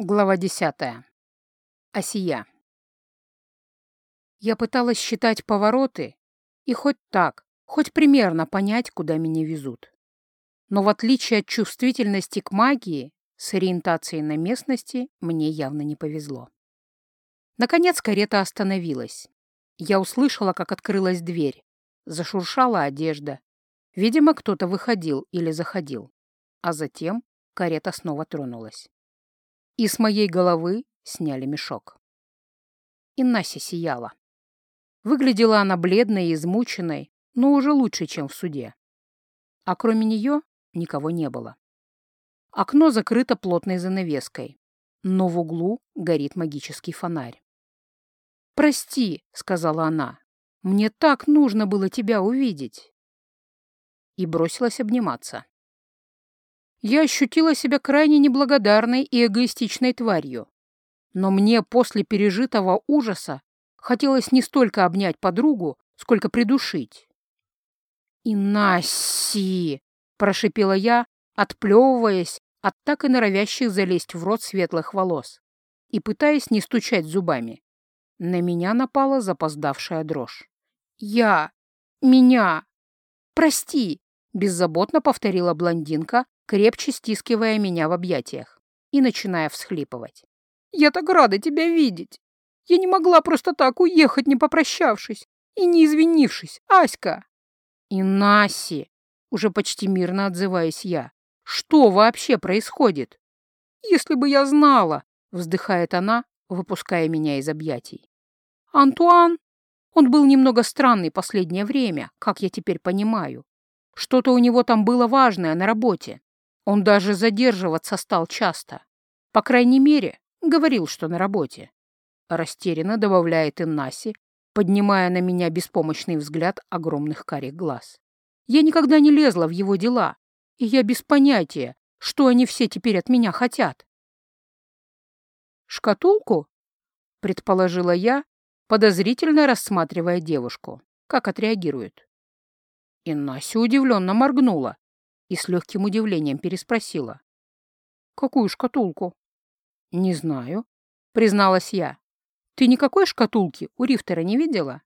Глава десятая. Осия. Я пыталась считать повороты и хоть так, хоть примерно понять, куда меня везут. Но в отличие от чувствительности к магии, с ориентацией на местности мне явно не повезло. Наконец карета остановилась. Я услышала, как открылась дверь. Зашуршала одежда. Видимо, кто-то выходил или заходил. А затем карета снова тронулась и с моей головы сняли мешок. И Нася сияла. Выглядела она бледной и измученной, но уже лучше, чем в суде. А кроме нее никого не было. Окно закрыто плотной занавеской, но в углу горит магический фонарь. «Прости», — сказала она, — «мне так нужно было тебя увидеть». И бросилась обниматься я ощутила себя крайне неблагодарной и эгоистичной тварью. Но мне после пережитого ужаса хотелось не столько обнять подругу, сколько придушить. «Инаси!» — прошипела я, отплевываясь от так и норовящих залезть в рот светлых волос и пытаясь не стучать зубами. На меня напала запоздавшая дрожь. «Я! Меня! Прости!» — беззаботно повторила блондинка, крепче стискивая меня в объятиях и начиная всхлипывать. «Я так рада тебя видеть! Я не могла просто так уехать, не попрощавшись и не извинившись, Аська!» «И Наси!» — уже почти мирно отзываюсь я. «Что вообще происходит?» «Если бы я знала!» — вздыхает она, выпуская меня из объятий. «Антуан? Он был немного странный последнее время, как я теперь понимаю. Что-то у него там было важное на работе. Он даже задерживаться стал часто. По крайней мере, говорил, что на работе. Растерянно добавляет Иннаси, поднимая на меня беспомощный взгляд огромных карих глаз. Я никогда не лезла в его дела, и я без понятия, что они все теперь от меня хотят. «Шкатулку?» — предположила я, подозрительно рассматривая девушку. Как отреагирует? Иннася удивленно моргнула, и с легким удивлением переспросила. «Какую шкатулку?» «Не знаю», — призналась я. «Ты никакой шкатулки у Рифтера не видела?»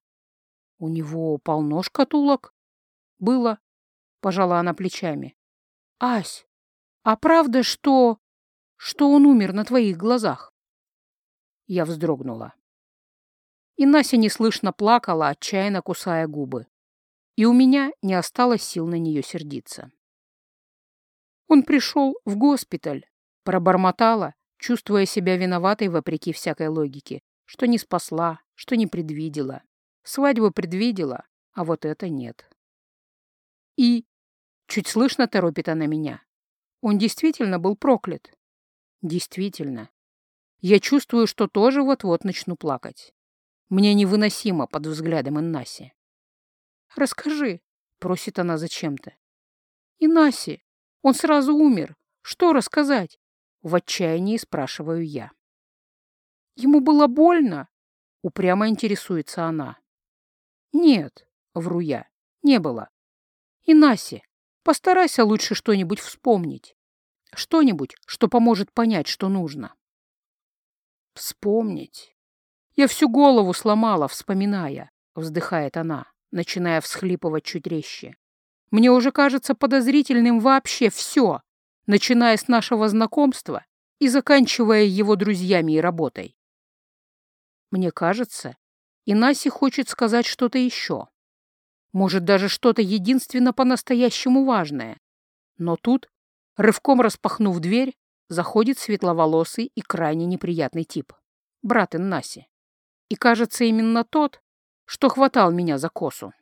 «У него полно шкатулок». «Было», — пожала она плечами. «Ась, а правда, что... что он умер на твоих глазах?» Я вздрогнула. И Нася неслышно плакала, отчаянно кусая губы. И у меня не осталось сил на нее сердиться. Он пришел в госпиталь, пробормотала, чувствуя себя виноватой вопреки всякой логике, что не спасла, что не предвидела. Свадьбу предвидела, а вот это нет. И... Чуть слышно торопит она меня. Он действительно был проклят. Действительно. Я чувствую, что тоже вот-вот начну плакать. Мне невыносимо под взглядом Иннаси. «Расскажи», — просит она зачем-то. «Инаси, он сразу умер. Что рассказать? В отчаянии спрашиваю я. Ему было больно? Упрямо интересуется она. Нет, вру я, не было. И Наси, постарайся лучше что-нибудь вспомнить. Что-нибудь, что поможет понять, что нужно. Вспомнить. Я всю голову сломала, вспоминая, вздыхает она, начиная всхлипывать чуть резче. Мне уже кажется подозрительным вообще все, начиная с нашего знакомства и заканчивая его друзьями и работой. Мне кажется, и Наси хочет сказать что-то еще. Может, даже что-то единственно по-настоящему важное. Но тут, рывком распахнув дверь, заходит светловолосый и крайне неприятный тип. Брат Иннаси. И кажется, именно тот, что хватал меня за косу.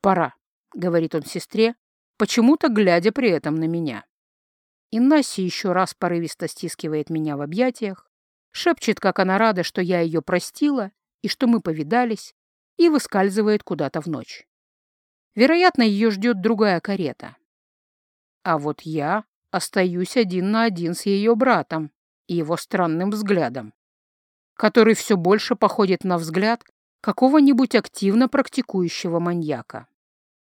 Пора. — говорит он сестре, почему-то глядя при этом на меня. И Наси еще раз порывисто стискивает меня в объятиях, шепчет, как она рада, что я ее простила и что мы повидались, и выскальзывает куда-то в ночь. Вероятно, ее ждет другая карета. А вот я остаюсь один на один с ее братом и его странным взглядом, который все больше походит на взгляд какого-нибудь активно практикующего маньяка.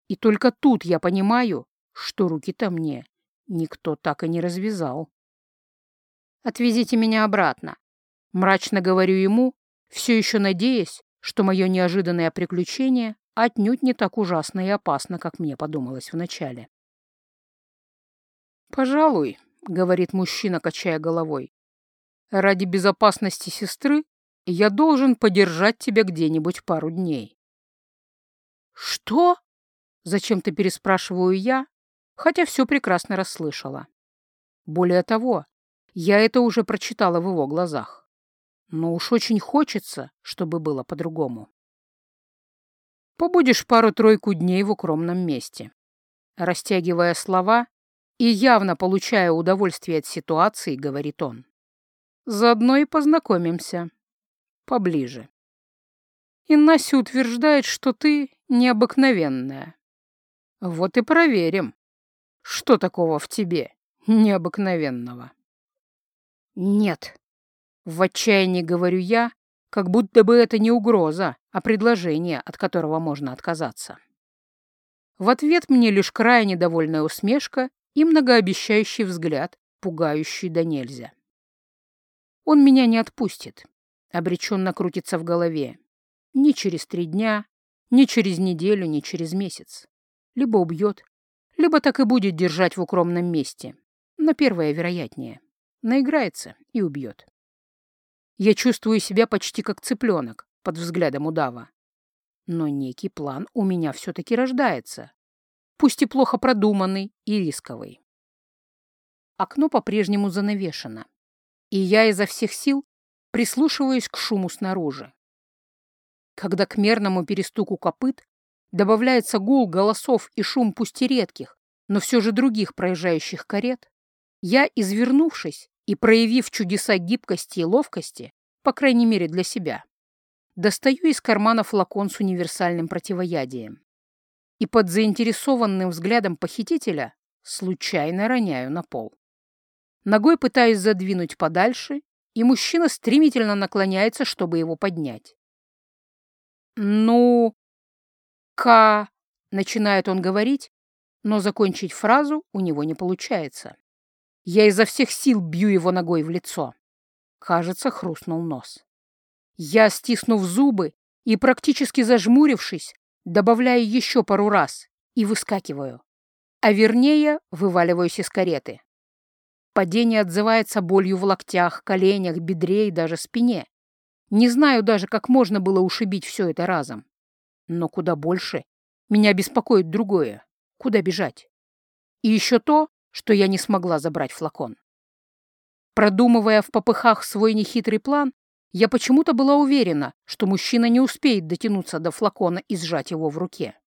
И только тут я понимаю, что руки-то мне никто так и не развязал. Отвезите меня обратно. Мрачно говорю ему, все еще надеясь, что мое неожиданное приключение отнюдь не так ужасно и опасно, как мне подумалось вначале. «Пожалуй», — говорит мужчина, качая головой, — «ради безопасности сестры я должен подержать тебя где-нибудь пару дней». «Что?» — зачем-то переспрашиваю я, хотя все прекрасно расслышала. Более того, я это уже прочитала в его глазах. Но уж очень хочется, чтобы было по-другому. Побудешь пару-тройку дней в укромном месте. Растягивая слова и явно получая удовольствие от ситуации, говорит он. Заодно и познакомимся. Поближе. И Настя утверждает, что ты необыкновенная. Вот и проверим, что такого в тебе необыкновенного. Нет, в отчаянии говорю я, как будто бы это не угроза, а предложение, от которого можно отказаться. В ответ мне лишь крайне довольная усмешка и многообещающий взгляд, пугающий до нельзя. Он меня не отпустит, обреченно крутится в голове. Ни через три дня, ни через неделю, ни через месяц. Либо убьет, либо так и будет держать в укромном месте. Но первое вероятнее. Наиграется и убьет. Я чувствую себя почти как цыпленок под взглядом удава. Но некий план у меня все-таки рождается, пусть и плохо продуманный и рисковый. Окно по-прежнему занавешено, и я изо всех сил прислушиваюсь к шуму снаружи. Когда к мерному перестуку копыт добавляется гул голосов и шум пусть и редких, но все же других проезжающих карет, я, извернувшись, и, проявив чудеса гибкости и ловкости, по крайней мере для себя, достаю из кармана флакон с универсальным противоядием и под заинтересованным взглядом похитителя случайно роняю на пол. Ногой пытаюсь задвинуть подальше, и мужчина стремительно наклоняется, чтобы его поднять. «Ну, ка...» — начинает он говорить, но закончить фразу у него не получается. Я изо всех сил бью его ногой в лицо. Кажется, хрустнул нос. Я, стиснув зубы и практически зажмурившись, добавляю еще пару раз и выскакиваю. А вернее, вываливаюсь из кареты. Падение отзывается болью в локтях, коленях, бедре и даже спине. Не знаю даже, как можно было ушибить все это разом. Но куда больше меня беспокоит другое. Куда бежать? И еще то, что я не смогла забрать флакон. Продумывая в попыхах свой нехитрый план, я почему-то была уверена, что мужчина не успеет дотянуться до флакона и сжать его в руке.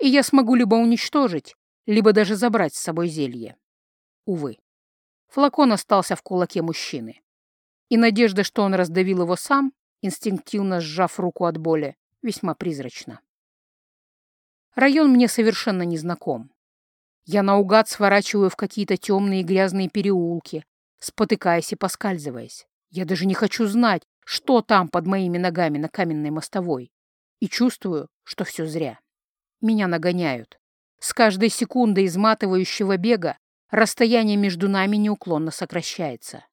И я смогу либо уничтожить, либо даже забрать с собой зелье. Увы, флакон остался в кулаке мужчины. И надежда, что он раздавил его сам, инстинктивно сжав руку от боли, весьма призрачна. Район мне совершенно не знаком. Я наугад сворачиваю в какие-то темные грязные переулки, спотыкаясь и поскальзываясь. Я даже не хочу знать, что там под моими ногами на каменной мостовой. И чувствую, что все зря. Меня нагоняют. С каждой секундой изматывающего бега расстояние между нами неуклонно сокращается.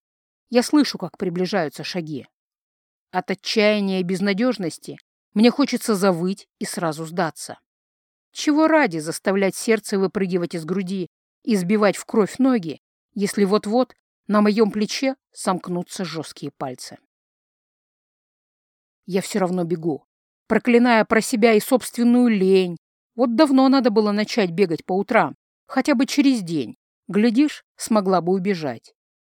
Я слышу, как приближаются шаги. От отчаяния и безнадежности мне хочется завыть и сразу сдаться. Чего ради заставлять сердце выпрыгивать из груди и сбивать в кровь ноги, если вот-вот на моем плече сомкнутся жесткие пальцы? Я все равно бегу, проклиная про себя и собственную лень. Вот давно надо было начать бегать по утрам, хотя бы через день. Глядишь, смогла бы убежать.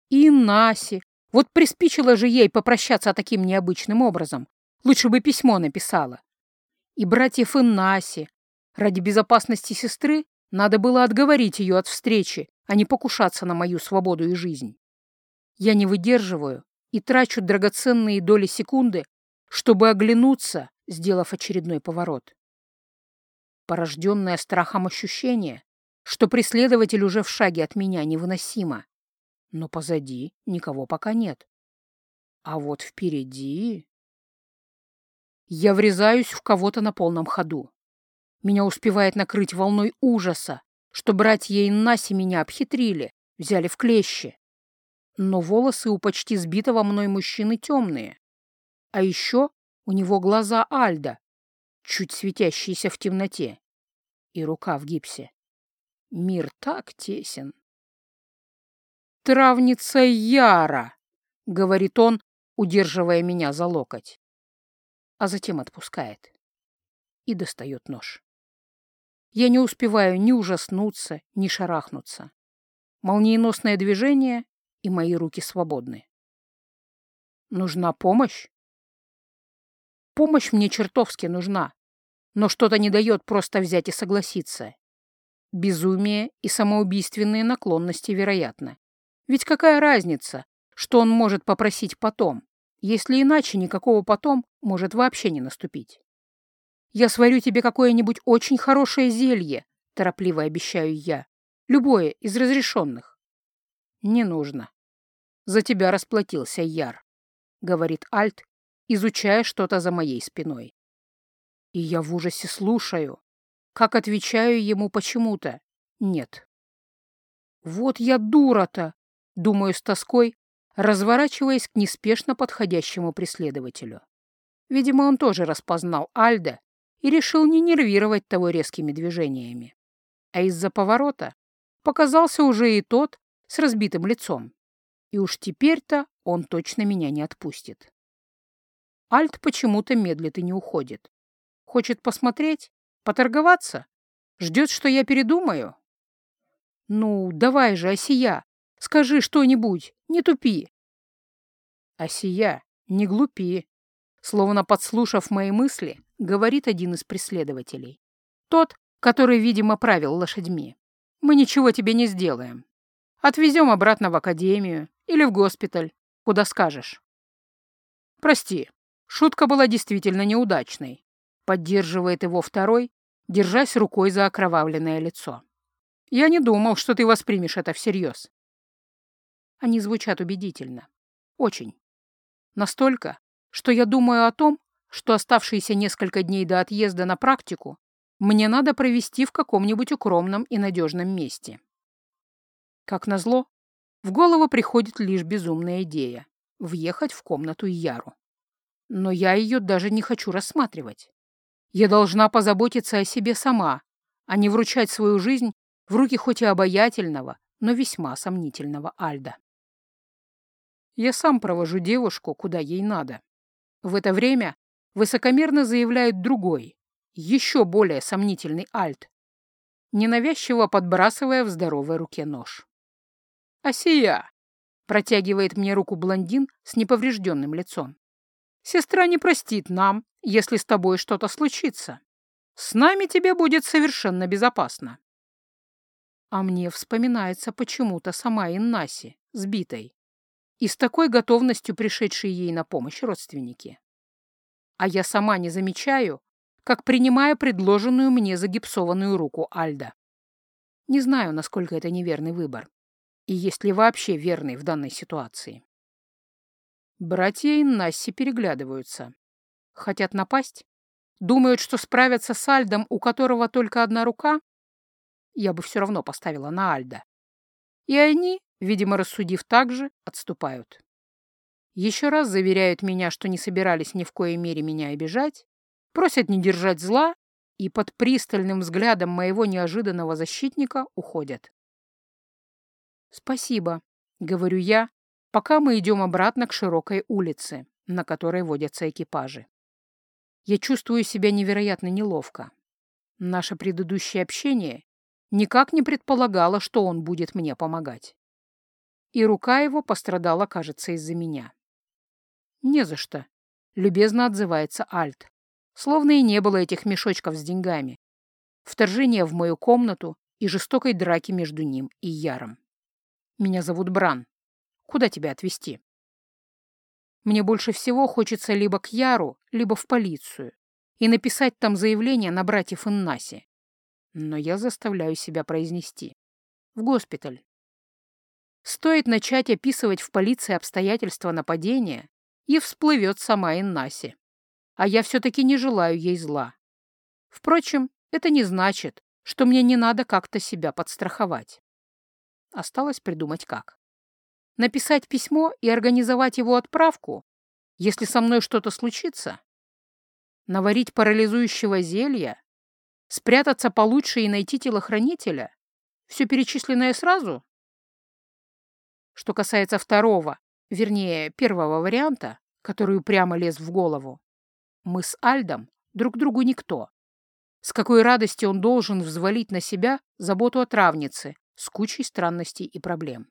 И Наси. Вот приспичило же ей попрощаться таким необычным образом. Лучше бы письмо написала. И братьев Иннаси, Ради безопасности сестры надо было отговорить ее от встречи, а не покушаться на мою свободу и жизнь. Я не выдерживаю и трачу драгоценные доли секунды, чтобы оглянуться, сделав очередной поворот. Порожденное страхом ощущение, что преследователь уже в шаге от меня невыносимо, но позади никого пока нет. А вот впереди... Я врезаюсь в кого-то на полном ходу. Меня успевает накрыть волной ужаса, что братья Иннаси меня обхитрили, взяли в клещи. но волосы у почти сбитого мной мужчины темные. А еще у него глаза Альда, чуть светящиеся в темноте, и рука в гипсе. Мир так тесен. «Травница Яра!» — говорит он, удерживая меня за локоть. А затем отпускает и достает нож. Я не успеваю ни ужаснуться, ни шарахнуться. Молниеносное движение, и мои руки свободны. Нужна помощь? Помощь мне чертовски нужна, но что-то не дает просто взять и согласиться. Безумие и самоубийственные наклонности, вероятно. Ведь какая разница, что он может попросить потом, если иначе никакого потом может вообще не наступить? Я сварю тебе какое-нибудь очень хорошее зелье, торопливо обещаю я. Любое из разрешенных. Не нужно. За тебя расплатился Яр, говорит Альт, изучая что-то за моей спиной. И я в ужасе слушаю, как отвечаю ему почему-то «нет». Вот я дура-то, думаю с тоской, разворачиваясь к неспешно подходящему преследователю. Видимо, он тоже распознал Альда и решил не нервировать того резкими движениями. А из-за поворота показался уже и тот с разбитым лицом. И уж теперь-то он точно меня не отпустит. Альт почему-то медлит и не уходит. Хочет посмотреть, поторговаться, ждет, что я передумаю. Ну, давай же, Осия, скажи что-нибудь, не тупи. Осия, не глупи. Словно подслушав мои мысли, говорит один из преследователей. Тот, который, видимо, правил лошадьми. Мы ничего тебе не сделаем. Отвезем обратно в академию или в госпиталь, куда скажешь. Прости, шутка была действительно неудачной. Поддерживает его второй, держась рукой за окровавленное лицо. Я не думал, что ты воспримешь это всерьез. Они звучат убедительно. Очень. Настолько, что я думаю о том, что оставшиеся несколько дней до отъезда на практику мне надо провести в каком-нибудь укромном и надежном месте. Как назло, в голову приходит лишь безумная идея — въехать в комнату Яру. Но я ее даже не хочу рассматривать. Я должна позаботиться о себе сама, а не вручать свою жизнь в руки хоть и обаятельного, но весьма сомнительного Альда. Я сам провожу девушку, куда ей надо. В это время высокомерно заявляет другой, еще более сомнительный альт, ненавязчиво подбрасывая в здоровой руке нож. «Асия!» — протягивает мне руку блондин с неповрежденным лицом. «Сестра не простит нам, если с тобой что-то случится. С нами тебе будет совершенно безопасно». А мне вспоминается почему-то сама Иннаси, сбитой, и с такой готовностью пришедшие ей на помощь родственники а я сама не замечаю, как принимаю предложенную мне загипсованную руку Альда. Не знаю, насколько это неверный выбор, и есть ли вообще верный в данной ситуации. Братья и Насси переглядываются. Хотят напасть? Думают, что справятся с Альдом, у которого только одна рука? Я бы все равно поставила на Альда. И они, видимо, рассудив так же, отступают еще раз заверяют меня, что не собирались ни в коей мере меня обижать, просят не держать зла и под пристальным взглядом моего неожиданного защитника уходят. «Спасибо», — говорю я, пока мы идем обратно к широкой улице, на которой водятся экипажи. Я чувствую себя невероятно неловко. Наше предыдущее общение никак не предполагало, что он будет мне помогать. И рука его пострадала, кажется, из-за меня. «Не за что», — любезно отзывается Альт. Словно и не было этих мешочков с деньгами. Вторжение в мою комнату и жестокой драки между ним и Яром. «Меня зовут Бран. Куда тебя отвезти?» Мне больше всего хочется либо к Яру, либо в полицию и написать там заявление на братьев Иннаси. Но я заставляю себя произнести. В госпиталь. Стоит начать описывать в полиции обстоятельства нападения, и всплывет сама Иннаси. А я все-таки не желаю ей зла. Впрочем, это не значит, что мне не надо как-то себя подстраховать. Осталось придумать как. Написать письмо и организовать его отправку, если со мной что-то случится? Наварить парализующего зелья? Спрятаться получше и найти телохранителя? Все перечисленное сразу? Что касается второго, вернее, первого варианта, который упрямо лез в голову, мы с Альдом друг другу никто. С какой радостью он должен взвалить на себя заботу о травнице с кучей странностей и проблем.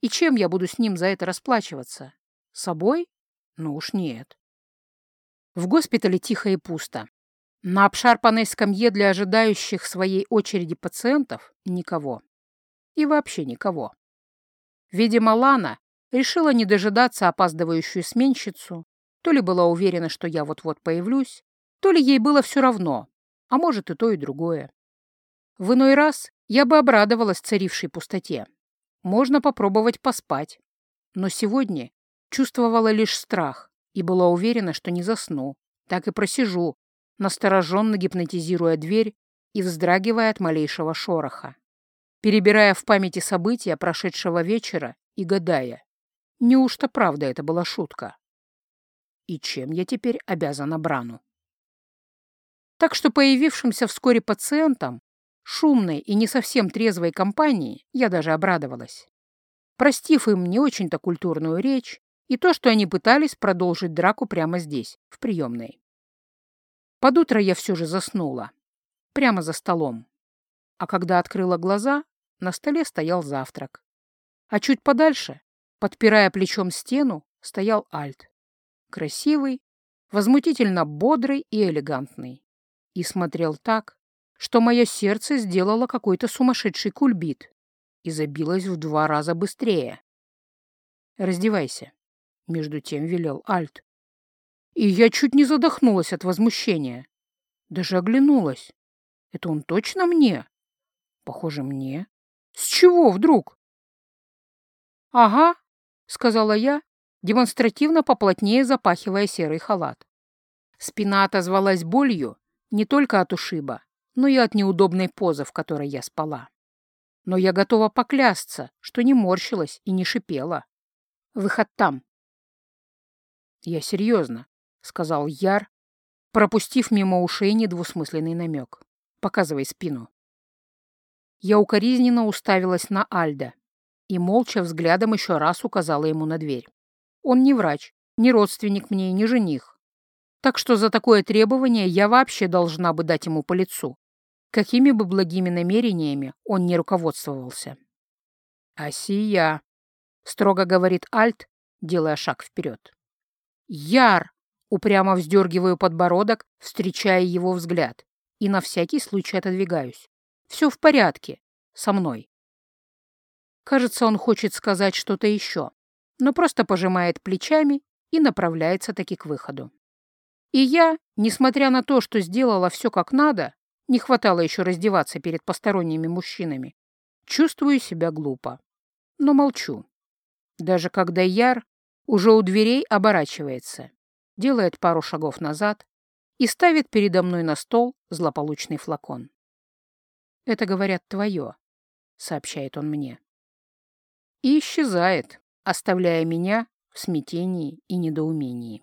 И чем я буду с ним за это расплачиваться? Собой? Ну уж нет. В госпитале тихо и пусто. На обшарпанной скамье для ожидающих своей очереди пациентов никого. И вообще никого. Видимо, Лана решила не дожидаться опаздывающую сменщицу, то ли была уверена, что я вот-вот появлюсь, то ли ей было все равно, а может и то, и другое. В иной раз я бы обрадовалась царившей пустоте. Можно попробовать поспать. Но сегодня чувствовала лишь страх и была уверена, что не засну, так и просижу, настороженно гипнотизируя дверь и вздрагивая от малейшего шороха, перебирая в памяти события прошедшего вечера и гадая, неужто правда это была шутка? И чем я теперь обязана Брану? Так что появившимся вскоре пациентам, шумной и не совсем трезвой компании, я даже обрадовалась. Простив им не очень-то культурную речь и то, что они пытались продолжить драку прямо здесь, в приемной. Под утро я все же заснула. Прямо за столом. А когда открыла глаза, на столе стоял завтрак. А чуть подальше, подпирая плечом стену, стоял Альт. Красивый, возмутительно бодрый и элегантный. И смотрел так, что мое сердце сделало какой-то сумасшедший кульбит и забилось в два раза быстрее. «Раздевайся», — между тем велел Альт. И я чуть не задохнулась от возмущения. Даже оглянулась. Это он точно мне? Похоже, мне. С чего вдруг? Ага, сказала я, демонстративно поплотнее запахивая серый халат. Спина отозвалась болью не только от ушиба, но и от неудобной позы, в которой я спала. Но я готова поклясться, что не морщилась и не шипела. Выход там. Я серьезно. — сказал Яр, пропустив мимо ушей недвусмысленный намек. «Показывай спину». Я укоризненно уставилась на Альда и молча взглядом еще раз указала ему на дверь. Он не врач, не родственник мне и не жених. Так что за такое требование я вообще должна бы дать ему по лицу, какими бы благими намерениями он не руководствовался. «Асия», — строго говорит Альт, делая шаг вперед. «Яр!» Упрямо вздергиваю подбородок, встречая его взгляд, и на всякий случай отодвигаюсь. Все в порядке. Со мной. Кажется, он хочет сказать что-то еще, но просто пожимает плечами и направляется таки к выходу. И я, несмотря на то, что сделала все как надо, не хватало еще раздеваться перед посторонними мужчинами, чувствую себя глупо. Но молчу. Даже когда Яр уже у дверей оборачивается делает пару шагов назад и ставит передо мной на стол злополучный флакон. «Это, говорят, твое», — сообщает он мне. И исчезает, оставляя меня в смятении и недоумении.